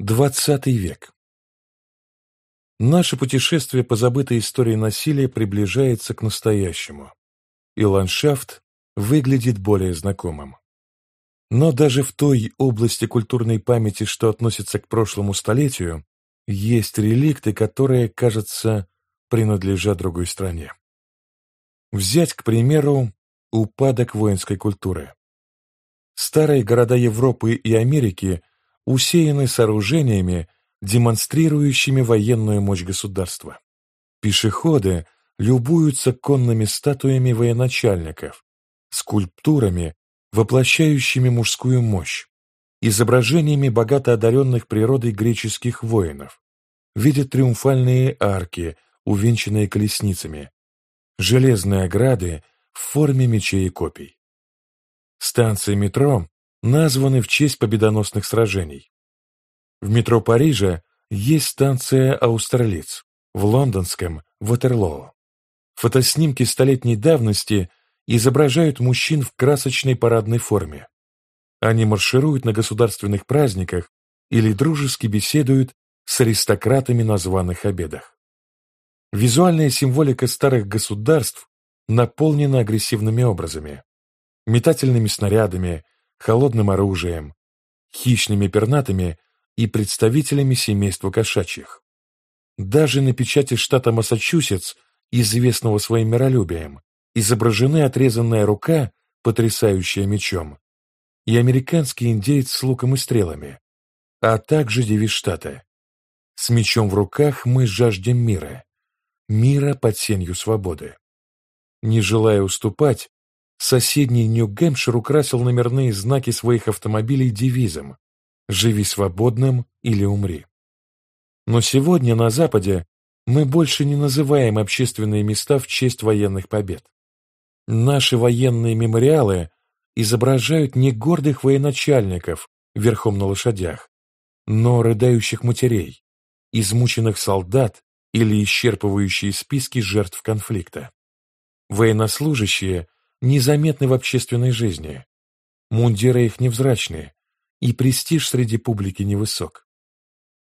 Двадцатый век. Наше путешествие по забытой истории насилия приближается к настоящему, и ландшафт выглядит более знакомым. Но даже в той области культурной памяти, что относится к прошлому столетию, есть реликты, которые, кажется, принадлежат другой стране. Взять, к примеру, упадок воинской культуры. Старые города Европы и Америки усеяны сооружениями, демонстрирующими военную мощь государства. Пешеходы любуются конными статуями военачальников, скульптурами, воплощающими мужскую мощь, изображениями богато одаренных природой греческих воинов, видят триумфальные арки, увенчанные колесницами, железные ограды в форме мечей и копий. Станции метро названы в честь победоносных сражений. В метро Парижа есть станция Аустерлиц, в лондонском – Ватерлоо. Фотоснимки столетней давности изображают мужчин в красочной парадной форме. Они маршируют на государственных праздниках или дружески беседуют с аристократами на званых обедах. Визуальная символика старых государств наполнена агрессивными образами, метательными снарядами, холодным оружием, хищными пернатыми и представителями семейства кошачьих. Даже на печати штата Массачусетс, известного своим миролюбием, изображены отрезанная рука, потрясающая мечом, и американский индейец с луком и стрелами, а также девиз штата. С мечом в руках мы жаждем мира, мира под сенью свободы. Не желая уступать, соседний Нью-Гэмпшир украсил номерные знаки своих автомобилей девизом «Живи свободным или умри». Но сегодня на Западе мы больше не называем общественные места в честь военных побед. Наши военные мемориалы изображают не гордых военачальников верхом на лошадях, но рыдающих матерей, измученных солдат или исчерпывающие списки жертв конфликта. Военнослужащие незаметны в общественной жизни, мундиры их невзрачные, и престиж среди публики невысок.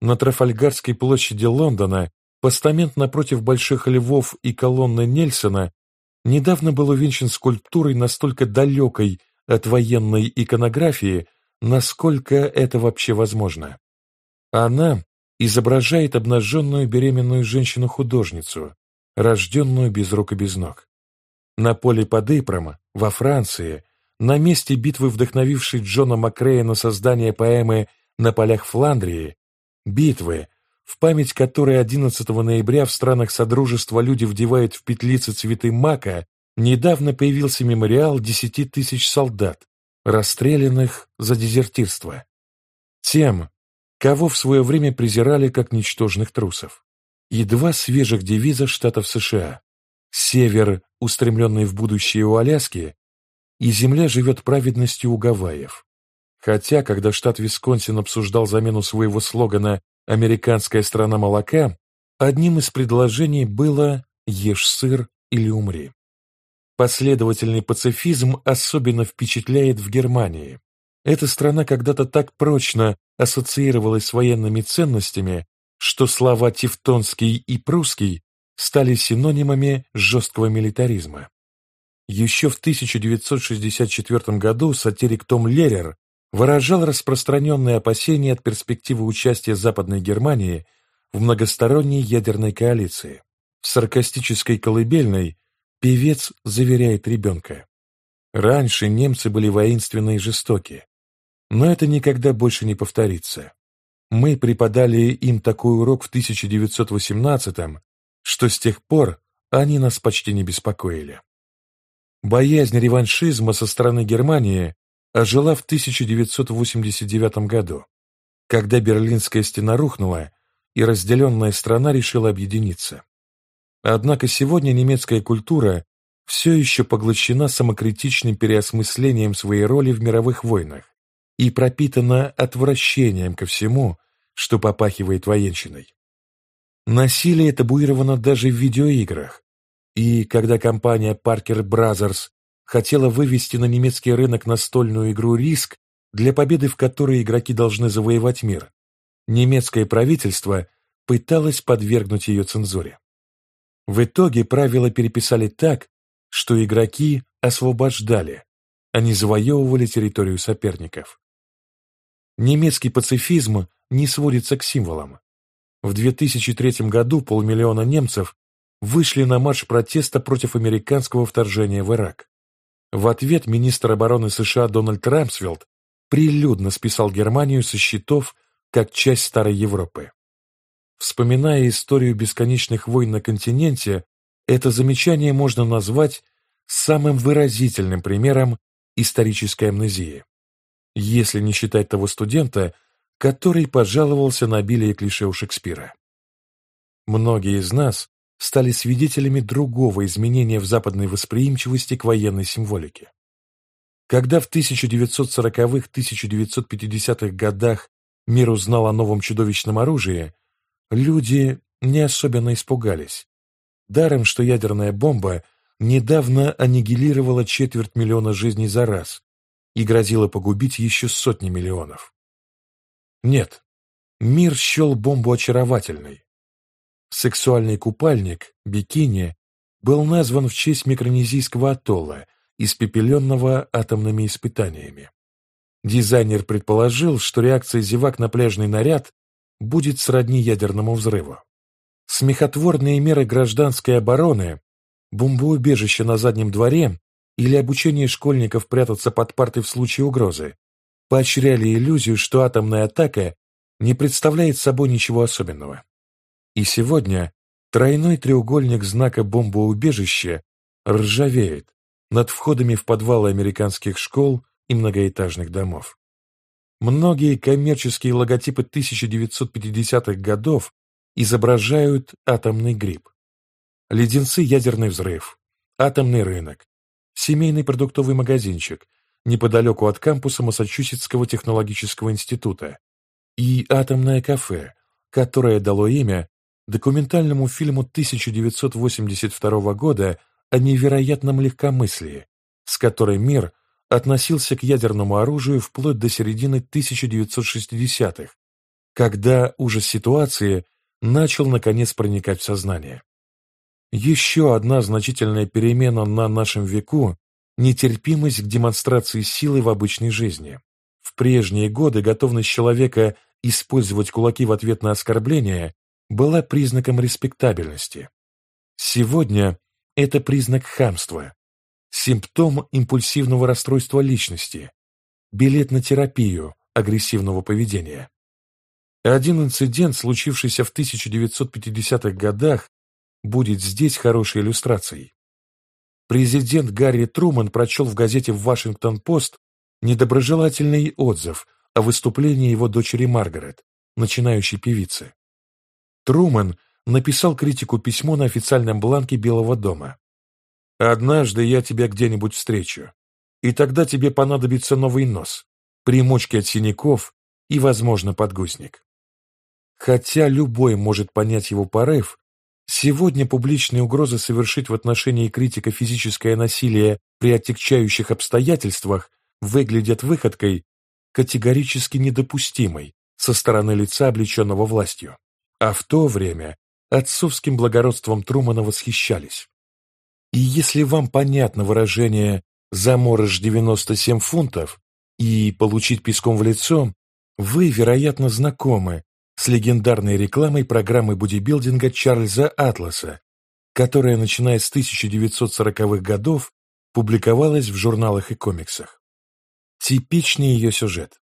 На Трафальгарской площади Лондона постамент напротив больших львов и колонны Нельсона недавно был увенчан скульптурой настолько далекой от военной иконографии, насколько это вообще возможно. Она изображает обнаженную беременную женщину-художницу, рожденную без рук и без ног. На поле под Ипром, во Франции, на месте битвы, вдохновившей Джона Макрея на создание поэмы «На полях Фландрии», битвы, в память которой 11 ноября в странах Содружества люди вдевают в петлицы цветы мака, недавно появился мемориал 10 тысяч солдат, расстрелянных за дезертирство. Тем, кого в свое время презирали как ничтожных трусов. И два свежих девиза штатов США. Север, устремленный в будущее у Аляски, и Земля живет праведностью у Гавайев. Хотя, когда штат Висконсин обсуждал замену своего слогана «Американская страна молока», одним из предложений было «Ешь сыр или умри». Последовательный пацифизм особенно впечатляет в Германии. Эта страна когда-то так прочно ассоциировалась с военными ценностями, что слова «тевтонский» и «прусский» стали синонимами жесткого милитаризма. Еще в 1964 году сатирик Том Лерер выражал распространенные опасения от перспективы участия Западной Германии в многосторонней ядерной коалиции. В саркастической колыбельной певец заверяет ребенка. Раньше немцы были воинственны и жестоки, но это никогда больше не повторится. Мы преподали им такой урок в 1918-м, что с тех пор они нас почти не беспокоили. Боязнь реваншизма со стороны Германии ожила в 1989 году, когда Берлинская стена рухнула и разделенная страна решила объединиться. Однако сегодня немецкая культура все еще поглощена самокритичным переосмыслением своей роли в мировых войнах и пропитана отвращением ко всему, что попахивает военщиной. Насилие табуировано даже в видеоиграх, и когда компания Parker Brothers хотела вывести на немецкий рынок настольную игру «Риск», для победы в которой игроки должны завоевать мир, немецкое правительство пыталось подвергнуть ее цензуре. В итоге правила переписали так, что игроки освобождали, а не завоевывали территорию соперников. Немецкий пацифизм не сводится к символам. В 2003 году полмиллиона немцев вышли на марш протеста против американского вторжения в Ирак. В ответ министр обороны США Дональд Рамсфелд прилюдно списал Германию со счетов как часть Старой Европы. Вспоминая историю бесконечных войн на континенте, это замечание можно назвать самым выразительным примером исторической амнезии, если не считать того студента, который пожаловался на обилие клише у Шекспира. Многие из нас стали свидетелями другого изменения в западной восприимчивости к военной символике. Когда в 1940-1950-х годах мир узнал о новом чудовищном оружии, люди не особенно испугались. Даром, что ядерная бомба недавно аннигилировала четверть миллиона жизней за раз и грозила погубить еще сотни миллионов. Нет, мир счел бомбу очаровательной, Сексуальный купальник, бикини, был назван в честь микронезийского атолла, испепеленного атомными испытаниями. Дизайнер предположил, что реакция зевак на пляжный наряд будет сродни ядерному взрыву. Смехотворные меры гражданской обороны, бомбоубежище на заднем дворе или обучение школьников прятаться под парты в случае угрозы поощряли иллюзию, что атомная атака не представляет собой ничего особенного. И сегодня тройной треугольник знака бомбоубежища ржавеет над входами в подвалы американских школ и многоэтажных домов. Многие коммерческие логотипы 1950-х годов изображают атомный гриб. Леденцы «Ядерный взрыв», атомный рынок, семейный продуктовый магазинчик неподалеку от кампуса Массачусетского технологического института и атомное кафе, которое дало имя документальному фильму 1982 года о невероятном легкомыслии, с которой мир относился к ядерному оружию вплоть до середины 1960-х, когда ужас ситуации начал наконец проникать в сознание. Еще одна значительная перемена на нашем веку – нетерпимость к демонстрации силы в обычной жизни. В прежние годы готовность человека использовать кулаки в ответ на оскорбление была признаком респектабельности. Сегодня это признак хамства, симптом импульсивного расстройства личности, билет на терапию агрессивного поведения. Один инцидент, случившийся в 1950-х годах, будет здесь хорошей иллюстрацией. Президент Гарри Труман прочел в газете «Вашингтон-Пост» недоброжелательный отзыв о выступлении его дочери Маргарет, начинающей певицы. Трумэн написал критику письмо на официальном бланке Белого дома. «Однажды я тебя где-нибудь встречу, и тогда тебе понадобится новый нос, примочки от синяков и, возможно, подгузник». Хотя любой может понять его порыв, сегодня публичные угрозы совершить в отношении критика физическое насилие при отягчающих обстоятельствах выглядят выходкой категорически недопустимой со стороны лица, облеченного властью а в то время отцовским благородством Трумана восхищались. И если вам понятно выражение «заморож 97 фунтов» и «получить песком в лицо», вы, вероятно, знакомы с легендарной рекламой программы бодибилдинга Чарльза Атласа, которая, начиная с 1940-х годов, публиковалась в журналах и комиксах. Типичный ее сюжет.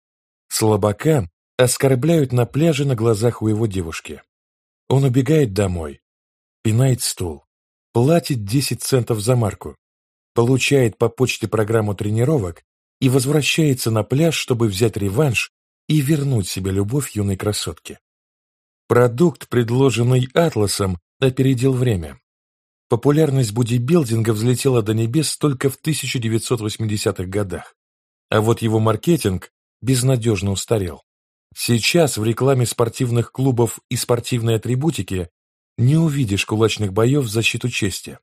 Слабака оскорбляют на пляже на глазах у его девушки. Он убегает домой, пинает стул, платит 10 центов за марку, получает по почте программу тренировок и возвращается на пляж, чтобы взять реванш и вернуть себе любовь юной красотки. Продукт, предложенный Атласом, опередил время. Популярность бодибилдинга взлетела до небес только в 1980-х годах, а вот его маркетинг безнадежно устарел. Сейчас в рекламе спортивных клубов и спортивной атрибутики не увидишь кулачных боев в защиту чести.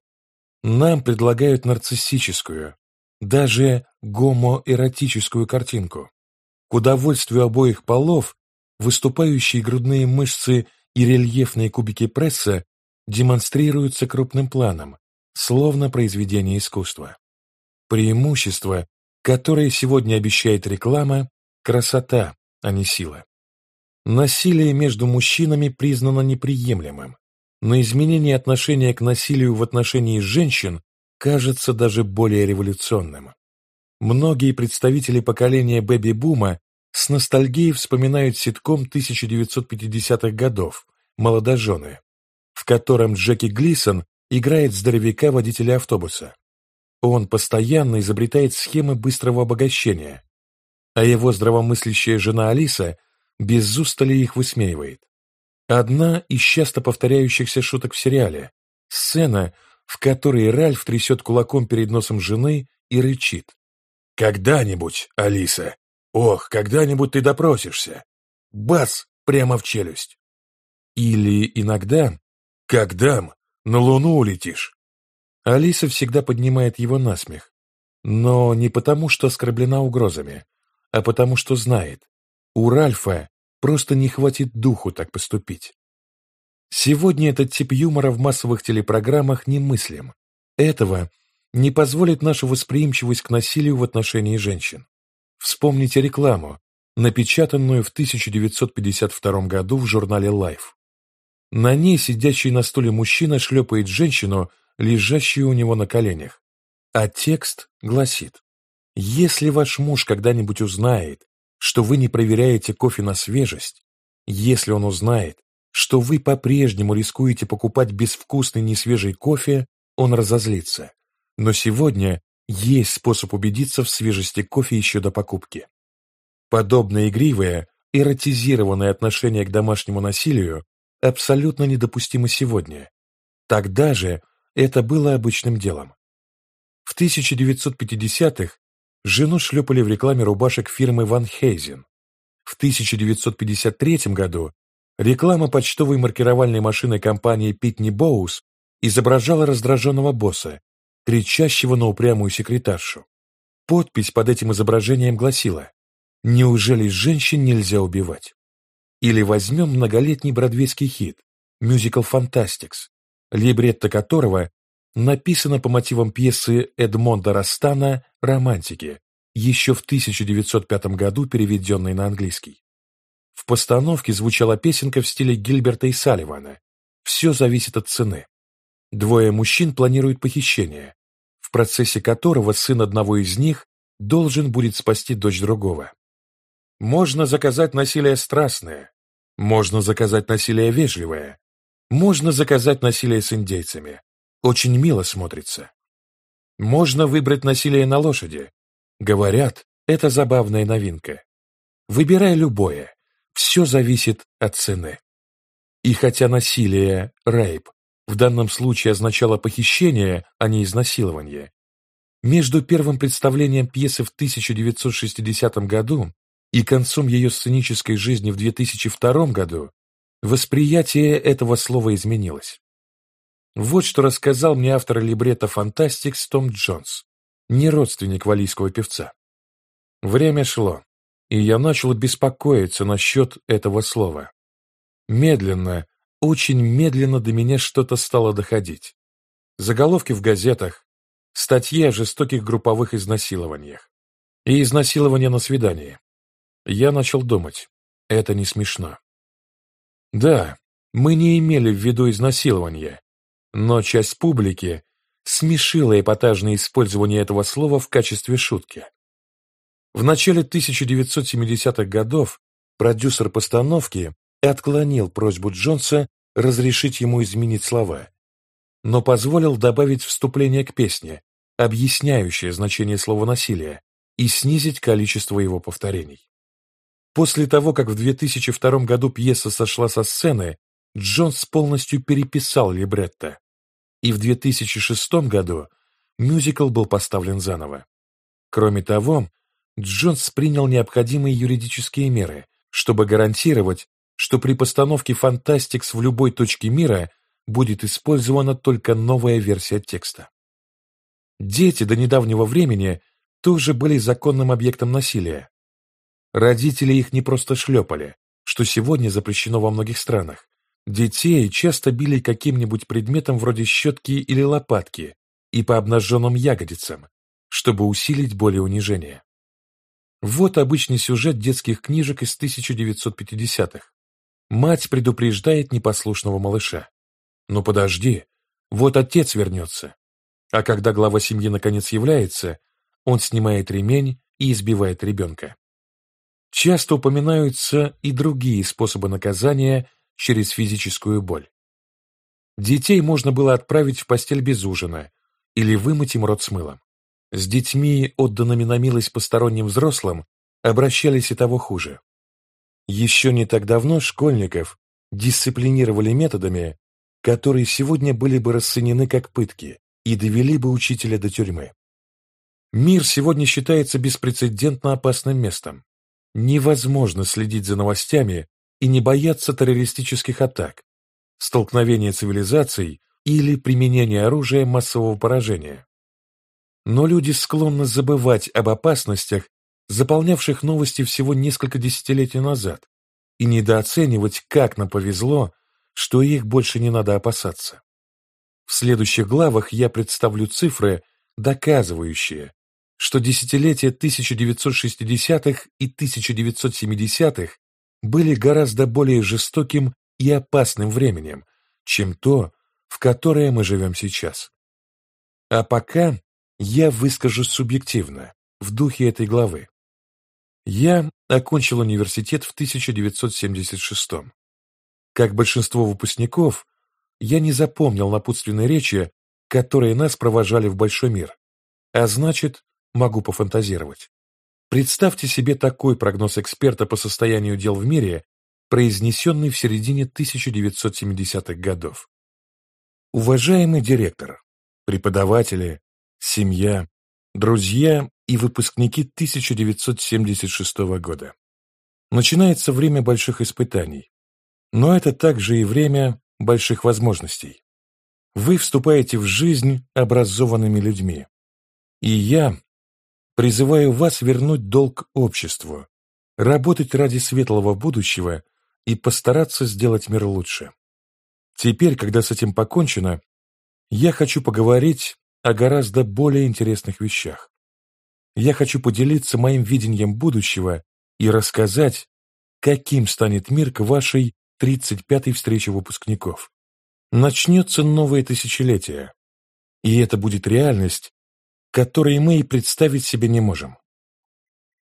Нам предлагают нарциссическую, даже гомоэротическую картинку. К удовольствию обоих полов выступающие грудные мышцы и рельефные кубики пресса демонстрируются крупным планом, словно произведение искусства. Преимущество, которое сегодня обещает реклама – красота, а не сила. Насилие между мужчинами признано неприемлемым, но изменение отношения к насилию в отношении женщин кажется даже более революционным. Многие представители поколения бэби-бума с ностальгией вспоминают ситком 1950-х годов «Молодожены», в котором Джеки Глисон играет здоровяка-водителя автобуса. Он постоянно изобретает схемы быстрого обогащения, а его здравомыслящая жена Алиса без устали их высмеивает. Одна из часто повторяющихся шуток в сериале – сцена, в которой Ральф трясет кулаком перед носом жены и рычит. «Когда-нибудь, Алиса, ох, когда-нибудь ты допросишься!» Бац! Прямо в челюсть. Или иногда «Когда на Луну улетишь?» Алиса всегда поднимает его на смех, но не потому, что оскорблена угрозами, а потому, что знает, у Ральфа просто не хватит духу так поступить. Сегодня этот тип юмора в массовых телепрограммах немыслим. Этого не позволит наша восприимчивость к насилию в отношении женщин. Вспомните рекламу, напечатанную в 1952 году в журнале Life. На ней сидящий на стуле мужчина шлепает женщину, лежащую у него на коленях. А текст гласит, «Если ваш муж когда-нибудь узнает, что вы не проверяете кофе на свежесть, если он узнает, что вы по-прежнему рискуете покупать безвкусный несвежий кофе, он разозлится. Но сегодня есть способ убедиться в свежести кофе еще до покупки. Подобное игривое, эротизированное отношение к домашнему насилию абсолютно недопустимо сегодня. Тогда же это было обычным делом. В 1950-х жену шлепали в рекламе рубашек фирмы Ван Хейзен. В 1953 году реклама почтовой маркировальной машины компании Питни Боус изображала раздраженного босса, кричащего на упрямую секретаршу. Подпись под этим изображением гласила «Неужели женщин нельзя убивать?» Или возьмем многолетний бродвейский хит, мюзикл «Фантастикс», либретто которого написано по мотивам пьесы Эдмонда Растана «Романтики», еще в 1905 году переведенной на английский. В постановке звучала песенка в стиле Гильберта и Салливана «Все зависит от цены». Двое мужчин планируют похищение, процессе которого сын одного из них должен будет спасти дочь другого. Можно заказать насилие страстное, можно заказать насилие вежливое, можно заказать насилие с индейцами. Очень мило смотрится. Можно выбрать насилие на лошади. Говорят, это забавная новинка. Выбирай любое. Все зависит от цены. И хотя насилие, рейп, в данном случае означало похищение, а не изнасилование, между первым представлением пьесы в 1960 году и концом ее сценической жизни в 2002 году восприятие этого слова изменилось. Вот что рассказал мне автор либретто «Фантастикс» Том Джонс, не родственник валийского певца. Время шло, и я начал беспокоиться насчет этого слова. Медленно, очень медленно до меня что-то стало доходить. Заголовки в газетах, статьи о жестоких групповых изнасилованиях и изнасилования на свидании. Я начал думать, это не смешно. Да, мы не имели в виду изнасилование, но часть публики смешила эпатажное использование этого слова в качестве шутки. В начале 1970-х годов продюсер постановки отклонил просьбу Джонса разрешить ему изменить слова, но позволил добавить вступление к песне, объясняющее значение слова «насилие», и снизить количество его повторений. После того, как в 2002 году пьеса сошла со сцены, Джонс полностью переписал либретто, и в 2006 году мюзикл был поставлен заново. Кроме того, Джонс принял необходимые юридические меры, чтобы гарантировать, что при постановке «Фантастикс» в любой точке мира будет использована только новая версия текста. Дети до недавнего времени тоже были законным объектом насилия, Родители их не просто шлепали, что сегодня запрещено во многих странах, детей часто били каким-нибудь предметом вроде щетки или лопатки и по обнаженным ягодицам, чтобы усилить боль и унижение. Вот обычный сюжет детских книжек из 1950-х. Мать предупреждает непослушного малыша. «Ну подожди, вот отец вернется». А когда глава семьи наконец является, он снимает ремень и избивает ребенка. Часто упоминаются и другие способы наказания через физическую боль. Детей можно было отправить в постель без ужина или вымыть им рот с мылом. С детьми, отданными на милость посторонним взрослым, обращались и того хуже. Еще не так давно школьников дисциплинировали методами, которые сегодня были бы расценены как пытки и довели бы учителя до тюрьмы. Мир сегодня считается беспрецедентно опасным местом. Невозможно следить за новостями и не бояться террористических атак, столкновения цивилизаций или применения оружия массового поражения. Но люди склонны забывать об опасностях, заполнявших новости всего несколько десятилетий назад, и недооценивать, как нам повезло, что их больше не надо опасаться. В следующих главах я представлю цифры, доказывающие, что десятилетия 1960-х и 1970-х были гораздо более жестоким и опасным временем, чем то, в которое мы живем сейчас. А пока я выскажусь субъективно, в духе этой главы. Я окончил университет в 1976 -м. Как большинство выпускников, я не запомнил напутственной речи, которые нас провожали в большой мир, а значит, могу пофантазировать. Представьте себе такой прогноз эксперта по состоянию дел в мире, произнесенный в середине 1970-х годов. Уважаемый директор, преподаватели, семья, друзья и выпускники 1976 года. Начинается время больших испытаний, но это также и время больших возможностей. Вы вступаете в жизнь образованными людьми. И я призываю вас вернуть долг обществу, работать ради светлого будущего и постараться сделать мир лучше. Теперь, когда с этим покончено, я хочу поговорить о гораздо более интересных вещах. Я хочу поделиться моим видением будущего и рассказать, каким станет мир к вашей 35-й встрече выпускников. Начнется новое тысячелетие, и это будет реальность, которой мы и представить себе не можем.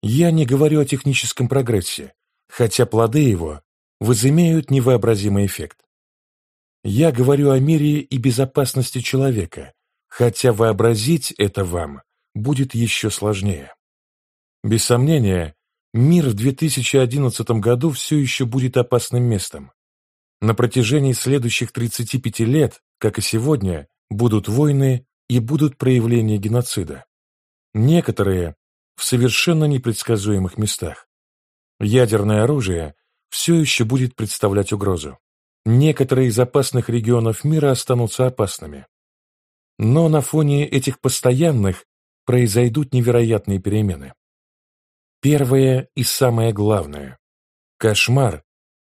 Я не говорю о техническом прогрессе, хотя плоды его возымеют невообразимый эффект. Я говорю о мире и безопасности человека, хотя вообразить это вам будет еще сложнее. Без сомнения, мир в 2011 году все еще будет опасным местом. На протяжении следующих 35 лет, как и сегодня, будут войны и будут проявления геноцида. Некоторые в совершенно непредсказуемых местах. Ядерное оружие все еще будет представлять угрозу. Некоторые из опасных регионов мира останутся опасными. Но на фоне этих постоянных произойдут невероятные перемены. Первое и самое главное. Кошмар,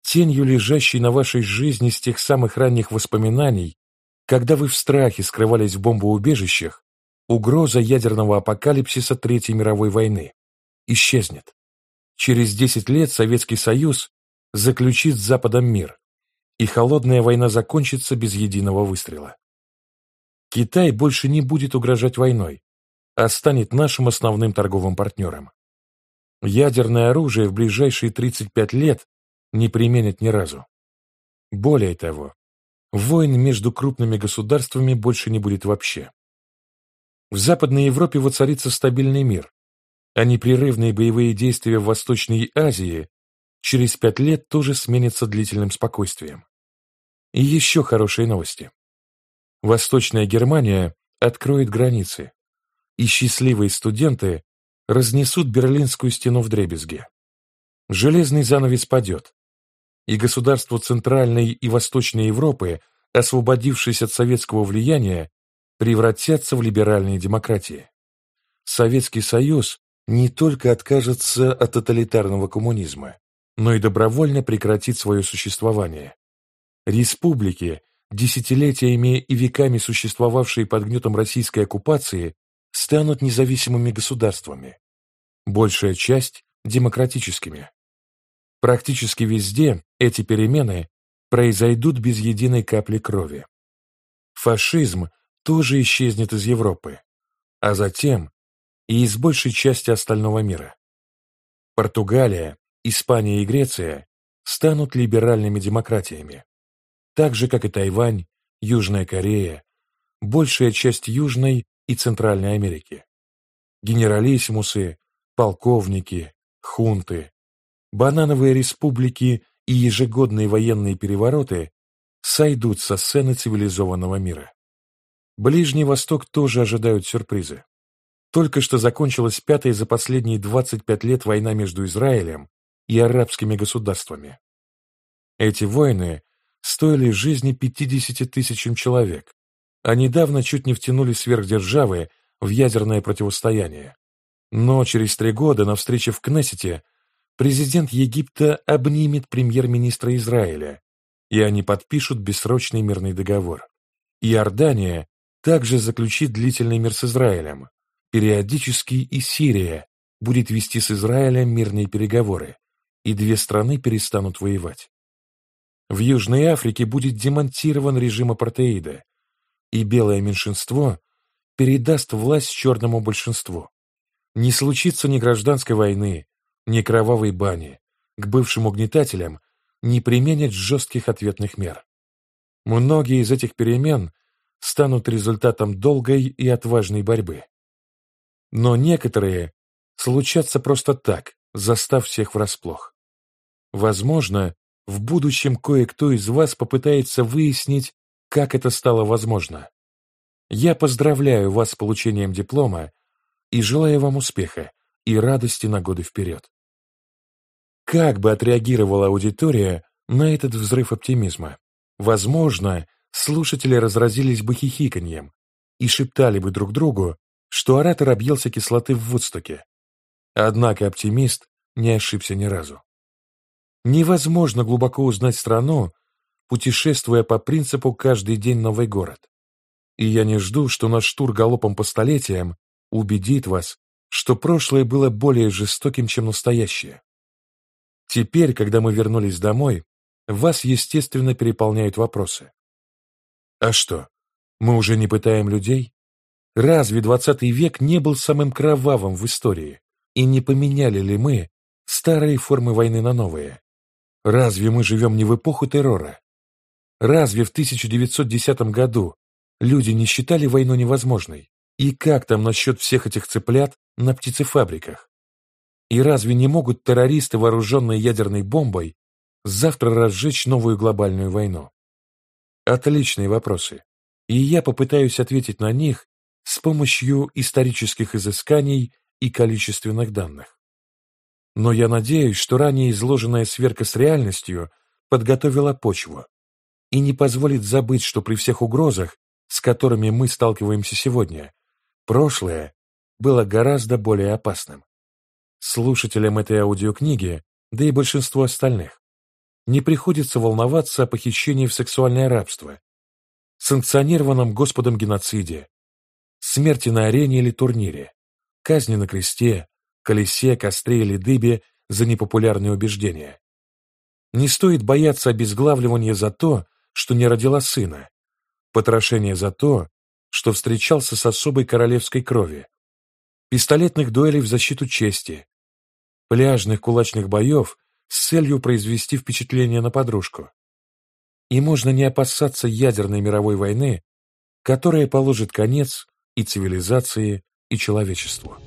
тенью лежащий на вашей жизни с тех самых ранних воспоминаний, когда вы в страхе скрывались в бомбоубежищах, угроза ядерного апокалипсиса Третьей мировой войны исчезнет. Через 10 лет Советский Союз заключит с Западом мир, и холодная война закончится без единого выстрела. Китай больше не будет угрожать войной, а станет нашим основным торговым партнером. Ядерное оружие в ближайшие 35 лет не применят ни разу. Более того, войн между крупными государствами больше не будет вообще. В Западной Европе воцарится стабильный мир, а непрерывные боевые действия в Восточной Азии через пять лет тоже сменятся длительным спокойствием. И еще хорошие новости. Восточная Германия откроет границы, и счастливые студенты разнесут Берлинскую стену в дребезге. Железный занавес падет, и государства Центральной и Восточной Европы, освободившись от советского влияния, превратятся в либеральные демократии. Советский Союз не только откажется от тоталитарного коммунизма, но и добровольно прекратит свое существование. Республики, десятилетиями и веками существовавшие под гнетом российской оккупации, станут независимыми государствами, большая часть – демократическими. Практически везде эти перемены произойдут без единой капли крови. Фашизм тоже исчезнет из Европы, а затем и из большей части остального мира. Португалия, Испания и Греция станут либеральными демократиями, так же, как и Тайвань, Южная Корея, большая часть Южной и Центральной Америки. Генералиссимусы, полковники, хунты, банановые республики и ежегодные военные перевороты сойдут со сцены цивилизованного мира. Ближний Восток тоже ожидают сюрпризы. Только что закончилась пятая за последние 25 лет война между Израилем и арабскими государствами. Эти войны стоили жизни 50 тысячам человек, а недавно чуть не втянули сверхдержавы в ядерное противостояние. Но через три года на встрече в Кнессете президент Египта обнимет премьер-министра Израиля, и они подпишут бессрочный мирный договор. Иордания также заключит длительный мир с Израилем. Периодически и Сирия будет вести с Израилем мирные переговоры, и две страны перестанут воевать. В Южной Африке будет демонтирован режим апартеида, и белое меньшинство передаст власть черному большинству. Не случится ни гражданской войны, ни кровавой бани, к бывшим угнетателям не применят жестких ответных мер. Многие из этих перемен станут результатом долгой и отважной борьбы. Но некоторые случатся просто так, застав всех врасплох. Возможно, в будущем кое-кто из вас попытается выяснить, как это стало возможно. Я поздравляю вас с получением диплома и желаю вам успеха и радости на годы вперед. Как бы отреагировала аудитория на этот взрыв оптимизма? Возможно, слушатели разразились бы хихиканьем и шептали бы друг другу, что оратор объелся кислоты в Вудстоке. Однако оптимист не ошибся ни разу. Невозможно глубоко узнать страну, путешествуя по принципу «каждый день новый город». И я не жду, что наш тур галопом по столетиям убедит вас, что прошлое было более жестоким, чем настоящее. Теперь, когда мы вернулись домой, вас, естественно, переполняют вопросы. А что, мы уже не пытаем людей? Разве двадцатый век не был самым кровавым в истории? И не поменяли ли мы старые формы войны на новые? Разве мы живем не в эпоху террора? Разве в 1910 году люди не считали войну невозможной? И как там насчет всех этих цыплят на птицефабриках? И разве не могут террористы, вооруженные ядерной бомбой, завтра разжечь новую глобальную войну? Отличные вопросы. И я попытаюсь ответить на них с помощью исторических изысканий и количественных данных. Но я надеюсь, что ранее изложенная сверка с реальностью подготовила почву и не позволит забыть, что при всех угрозах, с которыми мы сталкиваемся сегодня, прошлое было гораздо более опасным. Слушателям этой аудиокниги, да и большинству остальных, не приходится волноваться о похищении в сексуальное рабство, санкционированном Господом геноциде, смерти на арене или турнире, казни на кресте, колесе, костре или дыбе за непопулярные убеждения. Не стоит бояться обезглавливания за то, что не родила сына, потрошения за то, что встречался с особой королевской крови, пистолетных дуэлей в защиту чести, пляжных кулачных боев с целью произвести впечатление на подружку. И можно не опасаться ядерной мировой войны, которая положит конец и цивилизации, и человечеству.